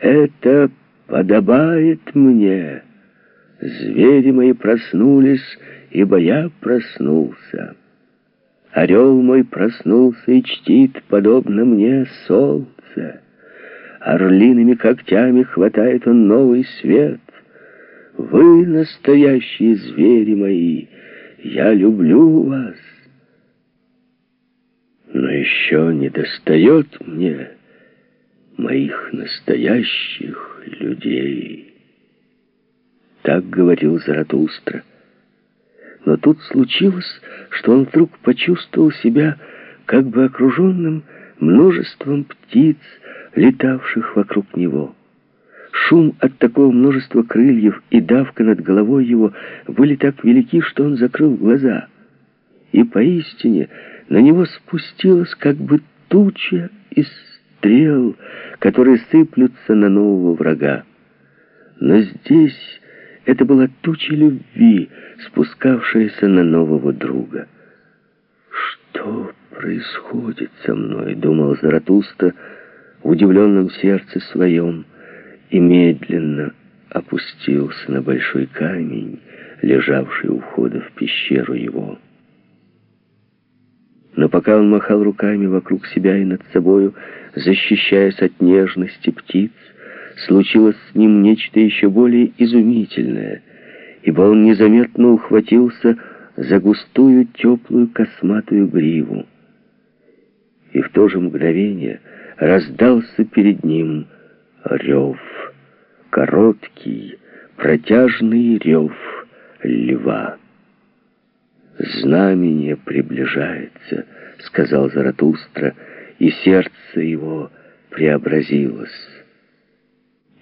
это подобает мне. Звери мои проснулись, ибо я проснулся. Орел мой проснулся и чтит, подобно мне, солнце. Орлиными когтями хватает он новый свет. Вы настоящие звери мои, я люблю вас. Но еще не достает мне моих настоящих людей. Так говорил Заратустра. Но тут случилось, что он вдруг почувствовал себя как бы окруженным множеством птиц, летавших вокруг него. Шум от такого множества крыльев и давка над головой его были так велики, что он закрыл глаза. И поистине на него спустилась как бы туча из стрел, которые сыплются на нового врага. Но здесь это была туча любви, спускавшаяся на нового друга. «Что происходит со мной?» — думал Заратуста в удивленном сердце своем и медленно опустился на большой камень, лежавший у входа в пещеру его. Но пока он махал руками вокруг себя и над собою, защищаясь от нежности птиц, случилось с ним нечто еще более изумительное, ибо он незаметно ухватился за густую, теплую, косматую гриву. И в то же мгновение раздался перед ним рев, короткий, протяжный рев льва. «Знамение приближается», — сказал Заратустра, и сердце его преобразилось.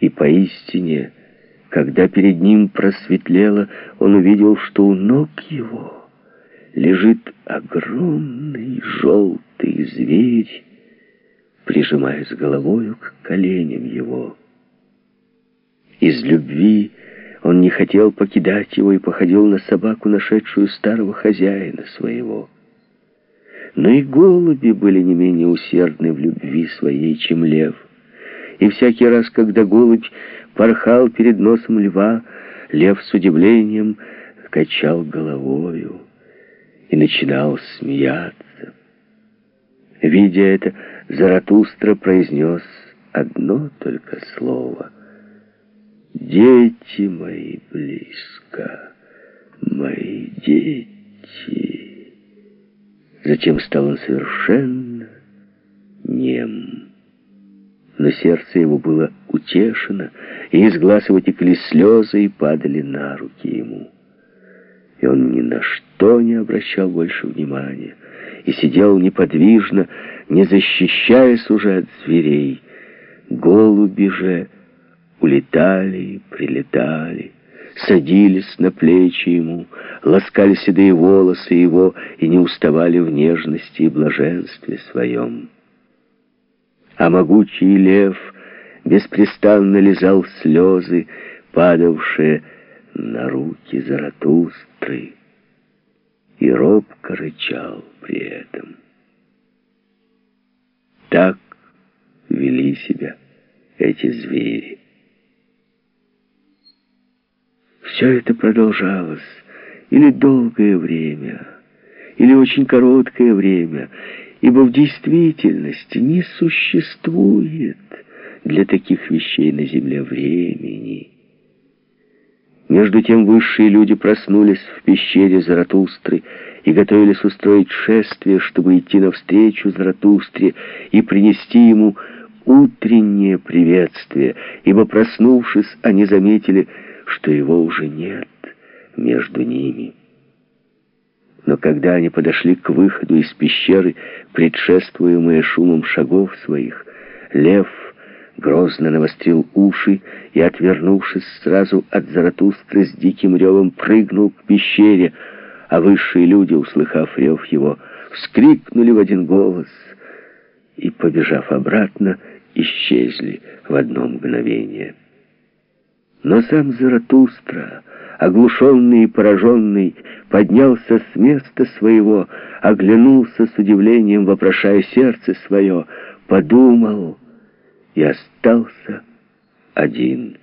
И поистине, когда перед ним просветлело, он увидел, что у ног его лежит огромный желтый зверь, прижимаясь головою к коленям его. Из любви он не хотел покидать его и походил на собаку, нашедшую старого хозяина своего. Но и голуби были не менее усердны в любви своей, чем лев. И всякий раз, когда голубь порхал перед носом льва, лев с удивлением качал головою и начинал смеяться. Видя это, Заратустра произнес одно только слово. «Дети мои близко, мои дети». Затем стал он совершенно нем но сердце его было утешено, и из глаз его текли слезы и падали на руки ему. И он ни на что не обращал больше внимания, и сидел неподвижно, не защищаясь уже от зверей. Голуби же улетали прилетали, садились на плечи ему, ласкали седые волосы его и не уставали в нежности и блаженстве своем а могучий лев беспрестанно лизал слезы, падавшие на руки Заратустры, и робко рычал при этом. Так вели себя эти звери. Все это продолжалось или долгое время, или очень короткое время, ибо в действительности не существует для таких вещей на земле времени. Между тем высшие люди проснулись в пещере Заратустры и готовились устроить шествие, чтобы идти навстречу Заратустре и принести ему утреннее приветствие, ибо, проснувшись, они заметили, что его уже нет между ними. Но когда они подошли к выходу из пещеры, предшествуемые шумом шагов своих, лев грозно навострил уши и, отвернувшись сразу от Заратустры с диким ревом, прыгнул к пещере, а высшие люди, услыхав рев его, вскрикнули в один голос и, побежав обратно, исчезли в одно мгновение. Но сам Заратустра оглушенный и пораженный, поднялся с места своего, оглянулся с удивлением, вопрошая сердце свое, подумал и остался один.